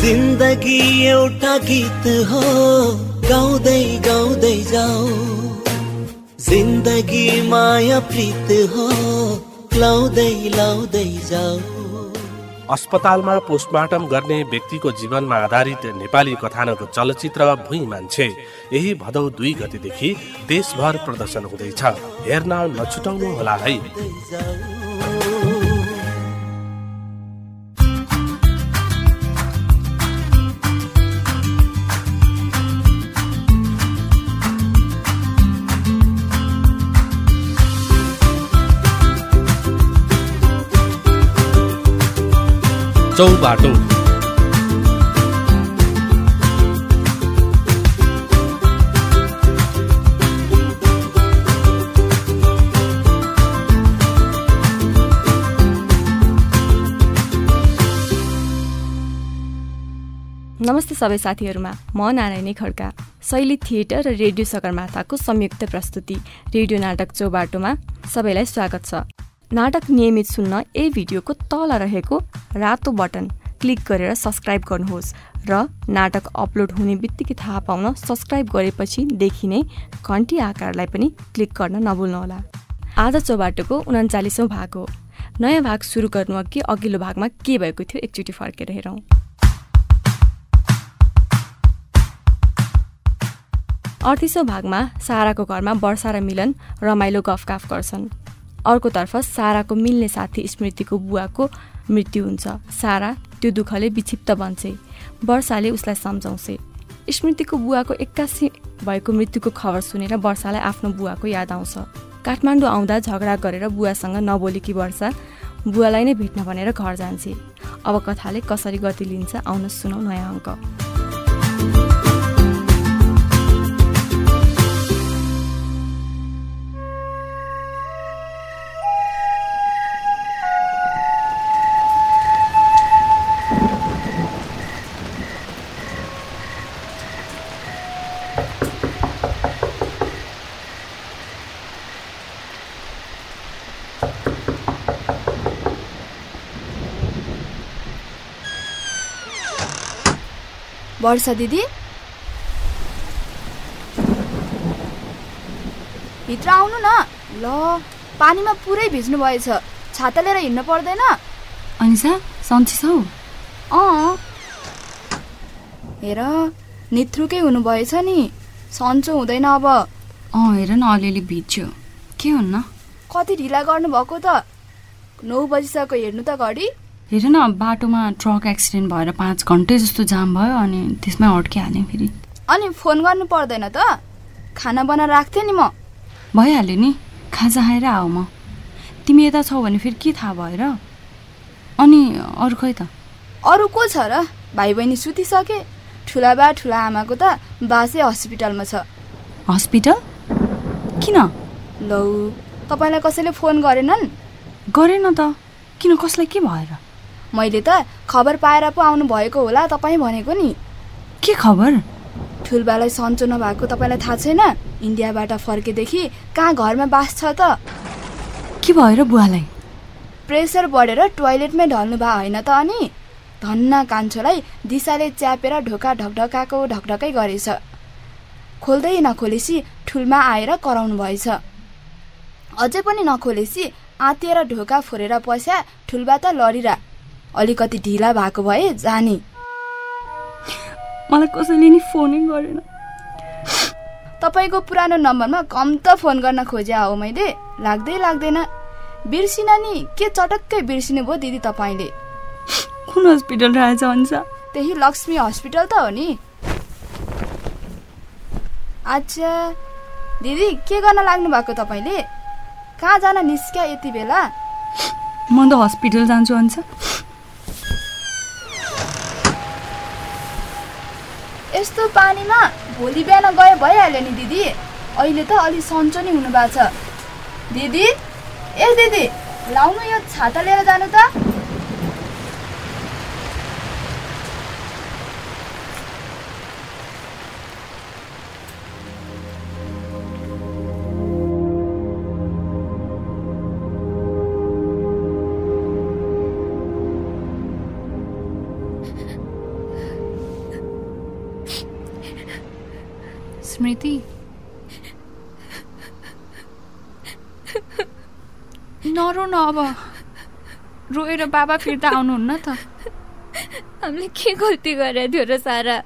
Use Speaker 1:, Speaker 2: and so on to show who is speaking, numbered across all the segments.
Speaker 1: जिन्दगी एउटा गीत हो। गाउँदै गाउँदै जाऊ। जिन्दगी माया प्रीत हो। लाउँदै लाउँदै जाऊ।
Speaker 2: अस्पतालमा पोस्टमार्टम गर्ने व्यक्तिको जीवनमा आधारित नेपाली कथानक चलचित्र भुइँ मान्छे। यही भदौ दुई गतिदेखि देशभर प्रदर्शन हुँदैछ। हेर्न नछुटाउनु होला है चौबाटो
Speaker 3: नमस्ते सबै साथीहरूमा। म नारायणी खड्का। शैली थिएटर र रेडियो सगरमाथाको संयुक्त प्रस्तुति रेडियो नाटक चौबाटोमा सबैलाई स्वागत छ। नाटक नियमित सुन्न यही भिडियोको तल रहेको रातो बटन क्लिक गरेर सब्सक्राइब गर्नुहोस् र नाटक अपलोड हुने बित्तिकै थाहा पाउन सब्सक्राइब गरेपछि देखिने घन्टी आकारलाई पनि क्लिक गर्न नभुल्नुहोला। आज चौबाटोको उन्चालिसौँ भाग हो। नयाँ भाग सुरु गर्नु अघि अघिल्लो भागमा के भएको थियो एकचोटि फर्केर हेरौँ। अडतिसौँ भागमा साराको घरमा वर्षा र मिलन रमाइलो गफगाफ गर्छन्। अर्कोतर्फ साराको मिल्ने साथी स्मृतिको बुवाको मृत्यु हुन्छ। सारा त्यो दुःखले विक्षिप्त बन्छे। वर्षाले उसलाई सम्झाउँछे। स्मृतिको बुवाको एक्कासी भएको मृत्युको खबर सुनेर वर्षालाई आफ्नो बुवाको याद आउँछ। काठमाडौँ आउँदा झगडा गरेर बुवासँग नबोलेकी वर्षा बुवालाई नै भेट्न भनेर घर जान्छे। अब कथाले कसरी गति लिन्छ आउन सुनौ नयाँ अङ्क।
Speaker 4: वर्षा दिदी। भित्र आउनु न। ल पानीमा पुरै भिज्नु भएछ। छाता लिएर हिँड्नु पर्दैन।
Speaker 5: अनिसा सन्ची छौ?
Speaker 4: अँ। हेर निथ्रुकै हुनुभएछ नि। सन्चो हुँदैन अब।
Speaker 5: अँ हेर न अलिअलि भिज्यो। के हुन्न?
Speaker 4: कति ढिला गर्नुभएको त। नौ बजिसक्यो हेर्नु त घडी।
Speaker 5: हेर न बाटोमा ट्रक एक्सिडेन्ट भएर पाँच घन्टे जस्तो जाम भयो अनि त्यसमै अड्किहालेँ फेरि।
Speaker 4: अनि फोन गर्नु पर्दैन त? खाना बनाएर राख्थेँ नि म।
Speaker 5: भइहाल्यो नि। खाजा खाएर आऊ म। तिमी यता छौ भने फेरि के थाहा भएर? अनि अरू खै त?
Speaker 4: अरू को छ र? भाइ बहिनी सुतिसके। ठुला बा ठुला आमाको त बासै हस्पिटलमा छ।
Speaker 5: हस्पिटल? किन?
Speaker 4: लौ तपाईँलाई कसैले फोन गरेनन्?
Speaker 5: गरेन त। किन कसलाई के भएर?
Speaker 4: मैले त खबर पाएर पो आउनु भएको होला तपाईँ भनेको नि।
Speaker 5: के खबर?
Speaker 4: ठुलबालाई सन्चो नभएको तपाईँलाई थाहा छैन? इन्डियाबाट फर्केदेखि कहाँ घरमा बास छ त?
Speaker 5: के भएर बुवालाई?
Speaker 4: प्रेसर बढेर टोइलेटमै ढल्नु भयो होइन त अनि? धन्न कान्छोलाई दिशाले च्यापेर ढोका ढकढकाएको ढकढकै गरेछ। खोल्दै नखोलेसी ठुलमा आएर कराउनु भएछ। अझै पनि नखोलेसी आँतिएर ढोका फोरेर पस्या ठुलबा त लडिरा अलिकति ढिला भएको भए जाने।
Speaker 5: मलाई कसैले नि फोनै गरेन।
Speaker 4: तपाईँको पुरानो नम्बरमा कम त फोन गर्न खोजे हो मैले। लाग्दै लाग्दैन। बिर्सिन नि। के चटक्कै बिर्सिनु भयो दिदी तपाईँले?
Speaker 5: कुन हस्पिटल रहेछ भन्छ
Speaker 4: त्यही लक्ष्मी हस्पिटल त हो नि। अच्छा दिदी के गर्न लाग्नु भएको तपाईँले? कहाँ जान निस्क्या यति बेला?
Speaker 5: म त हस्पिटल जान्छु भन्छ।
Speaker 4: यस्तो पानीमा भोलि बिहान गए भइहाल्यो नि दिदी। अहिले त अलि सन्चो नि हुनु भएको छ। दिदी ए दिदी लाउनु यो छाता लिएर जानु त।
Speaker 6: स्मृति। नरो न अब। रोएर बाबा फिर्ता आउनुहुन्न त।
Speaker 7: हामीले के गल्ती गरेको थियो र सारा?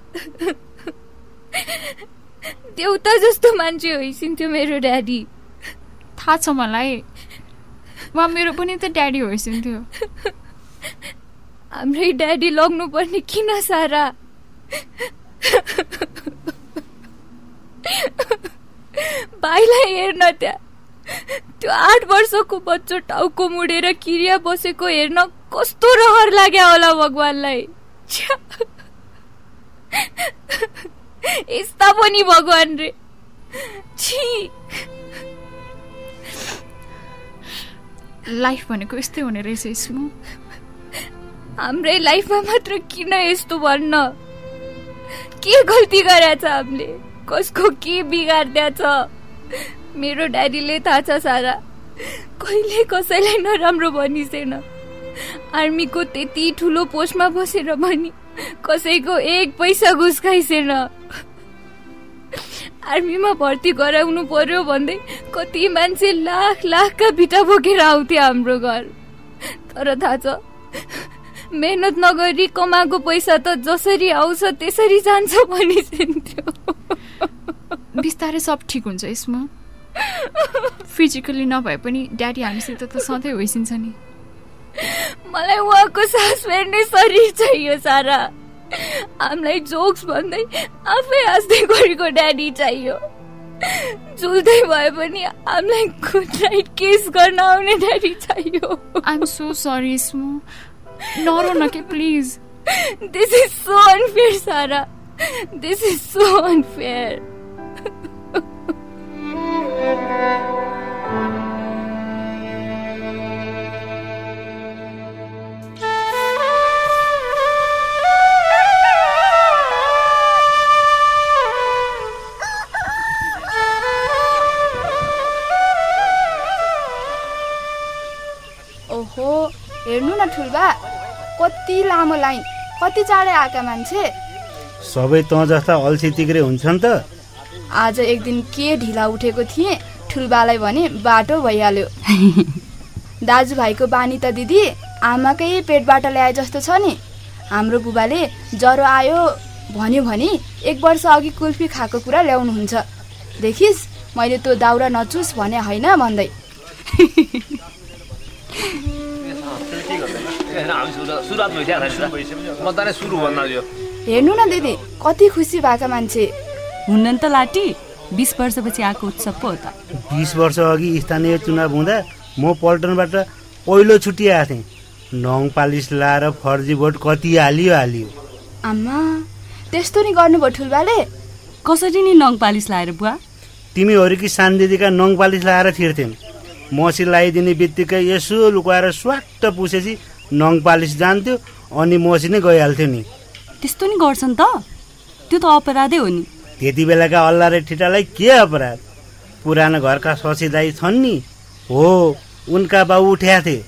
Speaker 7: देउता जस्तो मान्छे होइसिन्थ्यो मेरो ड्याडी।
Speaker 6: थाहा छ मलाई। उहाँ मेरो पनि त ड्याडी होइसिन्थ्यो।
Speaker 7: हाम्रै ड्याडी लग्नु पर्ने किन सारा? भाइलाई हेर्न त्यहाँ त्यो आठ वर्षको बच्चो टाउको मुडेर किरिया बसेको हेर्न कस्तो रहर लाग्यो होला भगवान्लाई। यस्ता पनि भगवान् रे। छी।
Speaker 6: लाइफ भनेको यस्तै हुने रहेछ स्मु
Speaker 7: हाम्रै लाइफमा मात्र किन यस्तो भन्न? के गल्ती गरेछ हामीले? कसको के बिगारिदिएछ मेरो ड्याडीले थाहा छ सारा। कहिले कसैलाई नराम्रो भनिसेन। आर्मीको त्यति ठुलो पोस्टमा बसेर पनि कसैको एक पैसा घुस खाइसेन आर्मीमा भर्ती गराउनु पर्यो भन्दै कति मान्छे लाख लाखका भिटा बोकेर आउँथे हाम्रो घर। तर थाहा छ मेहनत नगरी कमाएको पैसा त जसरी आउँछ त्यसरी जान्छ भनिसिन्थ्यो।
Speaker 6: बिस्तारै सब ठिक हुन्छ यसमा फिजिकली नभए पनि ड्याडी हामीसित त सधैँ होइसिन्छ नि।
Speaker 7: मलाई उहाँको सास फेर्ने शरीर चाहियो सारा। हामीलाई जोक्स भन्दै आफै हाँस्दै गरेको ड्याडी चाहियो। झुल्दै भए पनि हामीलाई गुड नाइट किस गर्न आउने ड्याडी चाहियो।
Speaker 6: आइएम सो सरी स्मु नरो न के please
Speaker 7: this is so unfair सारा। दिस इज सो अनफेयर
Speaker 4: ओहो हेर्नु न ठुल्बा कति लामो लाइन कति चाँडै आएका मान्छे।
Speaker 8: सबै तँ जस्ता अल्छी तिग्रे हुन्छन् त।
Speaker 4: आज एक दिन के ढिला उठेको थिएँ ठुल्बालाई भने बाटो भइहाल्यो। दाजुभाइको बानी त दिदी आमाकै पेटबाट ल्याए जस्तो छ नि। हाम्रो बुबाले ज्वरो आयो भन्यो भने एक वर्ष अघि कुल्फी खाएको कुरा ल्याउनुहुन्छ। देखिस् मैले त्यो दाउरा नचुस भने होइन भन्दै।
Speaker 9: सुरुवात भइसक्यो मतदानै सुरु भन्न यो
Speaker 4: हेर्नु न दिदी कति खुसी भएका मान्छे।
Speaker 5: हुन्न त लाटी। बिस वर्षपछि आएको उत्सव पो हो त।
Speaker 8: बिस वर्ष अघि स्थानीय चुनाव हुँदा म पल्टनबाट पहिलो छुट्टिआएको थिएँ। नङ पालिस लाएर फर्जी भोट कति हालियो हालियो।
Speaker 4: आम्मा त्यस्तो नि गर्नुभयो ठुल्बाले।
Speaker 5: कसरी नि नङ पालिस लाएर बुवा?
Speaker 8: तिमीहरूकी सान दिदीका नङ पालिस लाएर छिर्थ्यौँ मसी लगाइदिने बित्तिकै यसो लुकाएर स्वाट्ट पुसेपछि नङ पालिस जान्थ्यो अनि मसी नै गइहाल्थ्यो नि।
Speaker 5: त्यस्तो नि गर्छन् त। त्यो त अपराधै हो नि।
Speaker 8: त्यति बेलाका अल्ला र ठिटालाई के अपराध? पुरानो घरका शशी दाई छन् नि। हो उनका बाउ उठ्या थिए।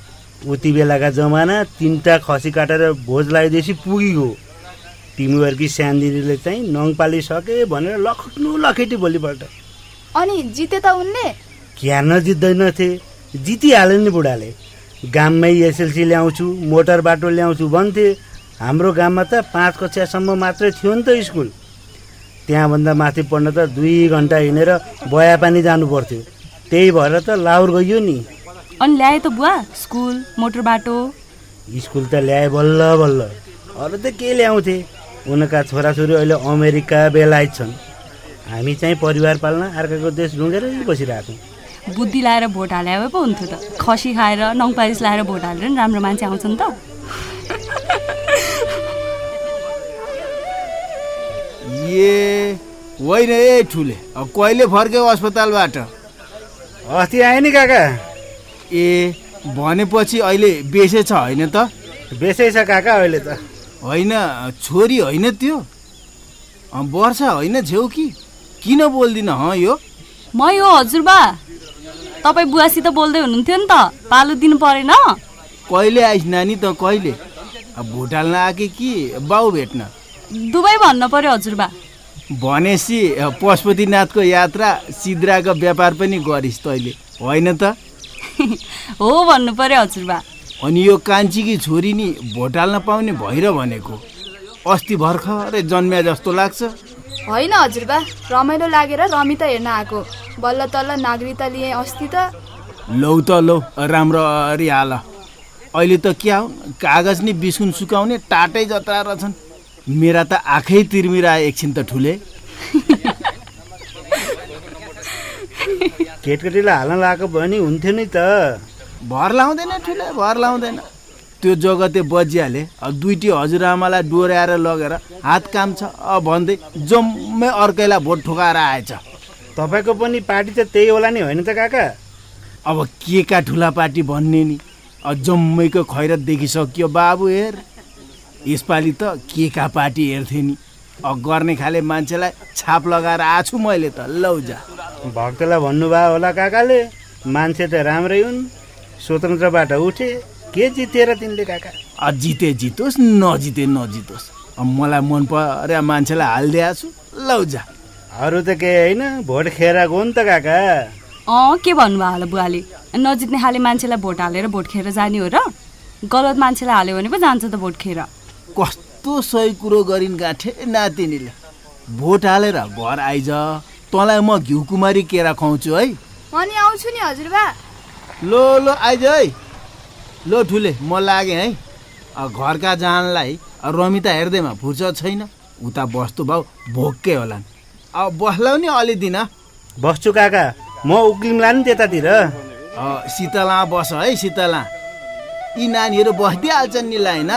Speaker 8: उति बेलाका जमाना तिनवटा खसी काटेर भोज लगाइदिएपछि पुगिगयो तिमीहरूकी सानदिदीले चाहिँ नङपाली सके भनेर लखट्नु लखेटी भोलिपल्ट।
Speaker 4: अनि जिते त उनले?
Speaker 8: क्यान जित्दैनथे जितिहाल्यो नि बुढाले। गाममै एसएलसी ल्याउँछु मोटर बाटो ल्याउँछु भन्थे। हाम्रो गाममा त पाँच कक्षासम्म मात्रै थियो नि त स्कुल। त्यहाँभन्दा माथि पढ्न त दुई घन्टा हिँडेर बया पानी जानु पर्थ्यो। त्यही भएर त लाउर गइयो नि।
Speaker 5: अनि ल्याए त बुवा स्कुल मोटर बाटो?
Speaker 8: स्कुल त ल्याए बल्ल बल्ल। अरू त के ल्याउँथे। उनका छोराछोरी अहिले अमेरिका बेलायत छन्। हामी चाहिँ परिवार पाल्न अर्काको देश ढुँढेरै बसिरहेको।
Speaker 5: बुद्धि लाएर भोट हाले पो हुन्थ्यो त। खसी खाएर नङ पालिस लाएर भोट हालेर नि राम्रो मान्छे आउँछन् त।
Speaker 10: ए होइन ए ठुले अब कहिले फर्क्यौ अस्पतालबाट?
Speaker 8: अस्ति आयो नि काका।
Speaker 10: ए भनेपछि अहिले बेसै छ होइन त?
Speaker 8: बेसै छ काका अहिले त।
Speaker 10: होइन छोरी होइन त्यो? वर्षा होइन छेउ कि? किन बोल्दिन हँ यो?
Speaker 5: म यो हजुरबा तपाईँ बुवासित बोल्दै हुनुहुन्थ्यो नि त पालो दिनु परेन।
Speaker 10: कहिले आइस नानी त कहिले? अब भोट हाल्न आएके कि बाउ भेट्न?
Speaker 5: दुवै भन्न पर्यो हजुरबा
Speaker 10: भनेपछि पशुपतिनाथको यात्रा सिद्राको व्यापार पनि गरिस् तैँले। होइन त?
Speaker 11: हो भन्नु पर्यो हजुरबा।
Speaker 10: अनि यो कान्छीकी छोरी नि भोट हाल्न पाउने भइर भनेको। अस्ति भर्खरै जन्म्या जस्तो लाग्छ।
Speaker 4: होइन हजुरबा रमाइलो लागेर रमिता हेर्न आएको। बल्ल तल्ल नागरिकता लिएँ अस्ति त।
Speaker 10: लौ त लौ राम्ररी हाल। अहिले त क्या हो कागज नि बिस्कुन सुकाउने टाटै जत्रा रहेछन् मेरा त आँखै तिर्मिराए एकछिन त ठुले।
Speaker 8: केटकेटीलाई हाल्न लगाएको भयो नि हुन्थ्यो नि त।
Speaker 10: भर लाउँदैन ठुले भर लाउँदैन। त्यो जगते बजिहाले। दुइटी हजुरआमालाई डोर्याएर लगेर हात काम छ। भन्दै जम्मै अर्कैलाई भोट ठोकाएर आएछ।
Speaker 8: तपाईँको पनि पार्टी त त्यही होला नि होइन त काका?
Speaker 10: अब के का ठुला पार्टी भन्ने नि? जम्मैको खैरत देखिसकियो बाबु हेर। यसपालि त के का पार्टी हेर्थेँ नि? अब गर्ने खाले मान्छेलाई छाप लगाएर आएको छु मैले त लौ जा।
Speaker 8: भक्तलाई भन्नुभयो होला काकाले मान्छे त राम्रै हुन्। स्वतन्त्रबाट उठे के जितेर तिनले काका?
Speaker 10: अब जिते जितोस् नजिते नजितोस्। अब मलाई मन पर्यो मान्छेलाई हालिदिएको छु लौ जा।
Speaker 8: अरू त केही होइन भोट खेर गयो नि त काका।
Speaker 11: अँ के भन्नुभयो होला बुवाले? नजित्ने खाले मान्छेलाई भोट हालेर भोट खेर जाने हो र? गलत मान्छेलाई हाल्यो भने पो जान्छ त भोट खेर।
Speaker 10: कस्तो सही कुरो गरिन् गाँठे नातिनीले। भोट हालेर घर आइज तँलाई म घिउ कुमारी केरा खुवाउँछु है।
Speaker 4: म नि आउँछु नि हजुरबा।
Speaker 10: लो लो आइज है। लो ठुले म लागेँ है। घरका जानलाई रमिता हेर्दैमा फुर्सद छैन। उता बस्तु भाउ भोक्कै होलान्। अब बस्लाउ नि अलि दिन
Speaker 8: बस्छु काका म उक्लिमला नि त्यतातिर।
Speaker 10: अँ, शीतला बस है शीतला यी नानीहरू बसिदिइहाल्छन् नि ला होइन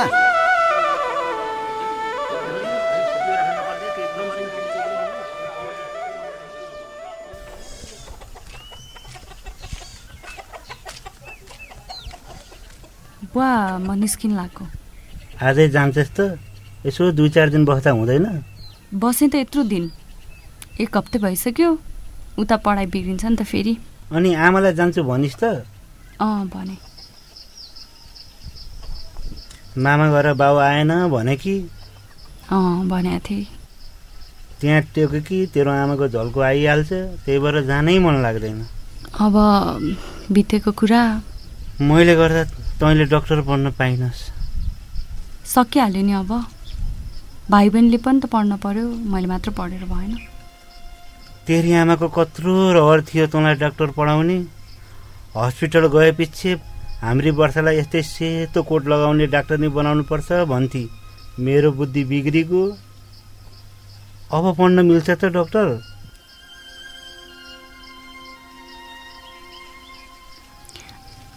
Speaker 5: बुवा म निस्किन लाग्यो।
Speaker 8: आजै जान्छस् त? यसो दुई चार दिन बस्दा हुँदैन?
Speaker 5: बसेँ त यत्रो दिन। एक हप्ते भइसक्यो। उता पढाइ बिग्रिन्छ नि त फेरि।
Speaker 8: अनि आमालाई जान्छु भनिस् त?
Speaker 5: अँ भने।
Speaker 8: मामा गएर बाउ आएन भने कि?
Speaker 5: अँ भनेको थिएँ।
Speaker 8: त्यहाँ टेक्यो कि तेरो आमाको झल्को आइहाल्छ? त्यही भएर जानै मन लाग्दैन।
Speaker 5: अब बितेको कुरा।
Speaker 8: मैले गर्दा तैँले डक्टर पढ्न पाइनस्।
Speaker 5: सकिहाल्यो नि अब। भाइ बहिनीले पनि त पढ्न पर्यो मैले मात्र पढेर भएन।
Speaker 8: तेरी आमाको कत्रो रहर थियो तँलाई डाक्टर पढाउने। हस्पिटल गएपछि हाम्री वर्षालाई यस्तै सेतो कोट लगाउने डाक्टर नै बनाउनु पर्छ भन्थे मेरो बुद्धि बिग्रिगयो अब पढ्न मिल्छ त डक्टर।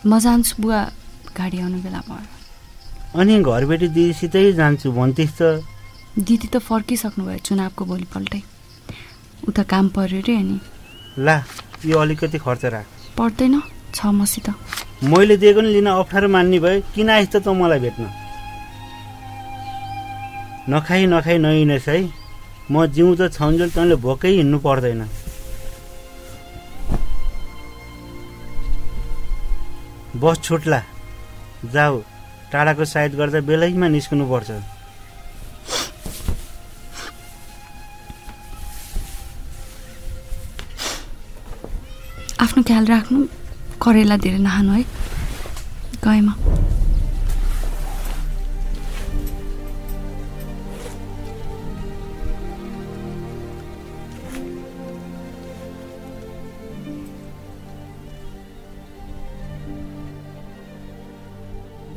Speaker 5: म जान्छु बुवा। गाडी आउने बेला भयो।
Speaker 8: अनि घरबेटी दिदीसितै जान्छु भन्थिस् त
Speaker 5: दिदी त फर्किसक्नुभयो चुनावको भोलिपल्टै। उता काम पर्यो अरे अनि।
Speaker 8: ला यो अलिकति खर्च राख।
Speaker 5: पर्दैन छ मसित।
Speaker 8: मैले दिएको नि लिन अप्ठ्यारो मान्ने भए किन आइस् त तँ मलाई भेट्न? नखाइ नखाइ नहिँडेस् है। म जिउँदो छन्जेल तैँले भोकै हिँड्नु पर्दैन। बस छुट्ला। जाऊ। टाढाको साइड गर्दा बेलैमा निस्कनुपर्छ।
Speaker 5: आफ्नो ख्याल राख्नु करेला धेरै नखानु है। गएमा।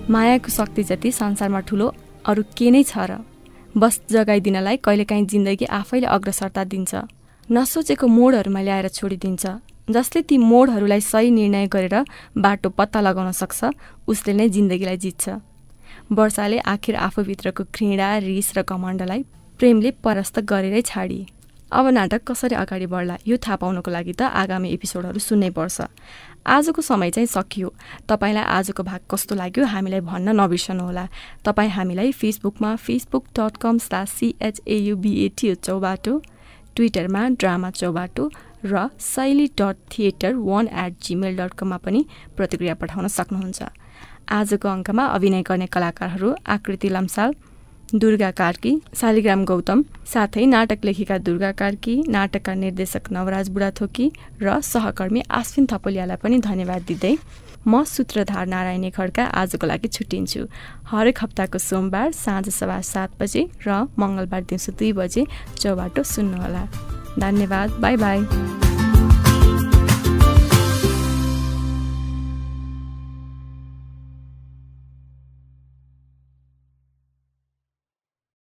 Speaker 3: मायाको शक्ति जति संसारमा ठुलो अरू के नै छ र? बस जगाइदिनलाई कहिलेकाहीँ जिन्दगी आफैले अग्रसरता दिन्छ। नसोचेको मोडहरूमा ल्याएर छोडिदिन्छ। जसले ती मोडहरूलाई सही निर्णय गरेर बाटो पत्ता लगाउन सक्छ उसले नै जिन्दगीलाई जित्छ। वर्षाले आखिर आफूभित्रको घृणा रिस र घमण्डलाई प्रेमले परास्त गरेरै छाडी। अब नाटक कसरी अगाडि बढ्ला यो थाहा पाउनको लागि त आगामी एपिसोडहरू सुन्नै पर्छ। आजको समय चाहिँ सकियो। तपाईँलाई आजको भाग कस्तो लाग्यो हामीलाई भन्न नबिर्सनुहोला। तपाईँ हामीलाई फेसबुकमा Facebook dot com slash CHAUBAT Chaubato ट्विटरमा ड्रामा चौबाटो र Shaili dot theatre one eight Gmail dot कममा पनि प्रतिक्रिया पठाउन सक्नुहुन्छ। आजको अङ्कमा अभिनय गर्ने कलाकारहरू आकृति लम्साल दुर्गा कार्की शालिग्राम गौतम साथै नाटक लेखेका दुर्गा कार्की नाटकका निर्देशक नवराज बुढाथोकी र सहकर्मी आश्विन थपोलियालाई पनि धन्यवाद दिँदै म सूत्रधार नारायणी खड्का आजको लागि छुट्टिन्छु। हरेक हप्ताको सोमबार साँझ सभा सात बजे र मङ्गलबार दिउँसो दुई बजे चौबाटो सुन्नुहोला। धन्यवाद। Bye bye.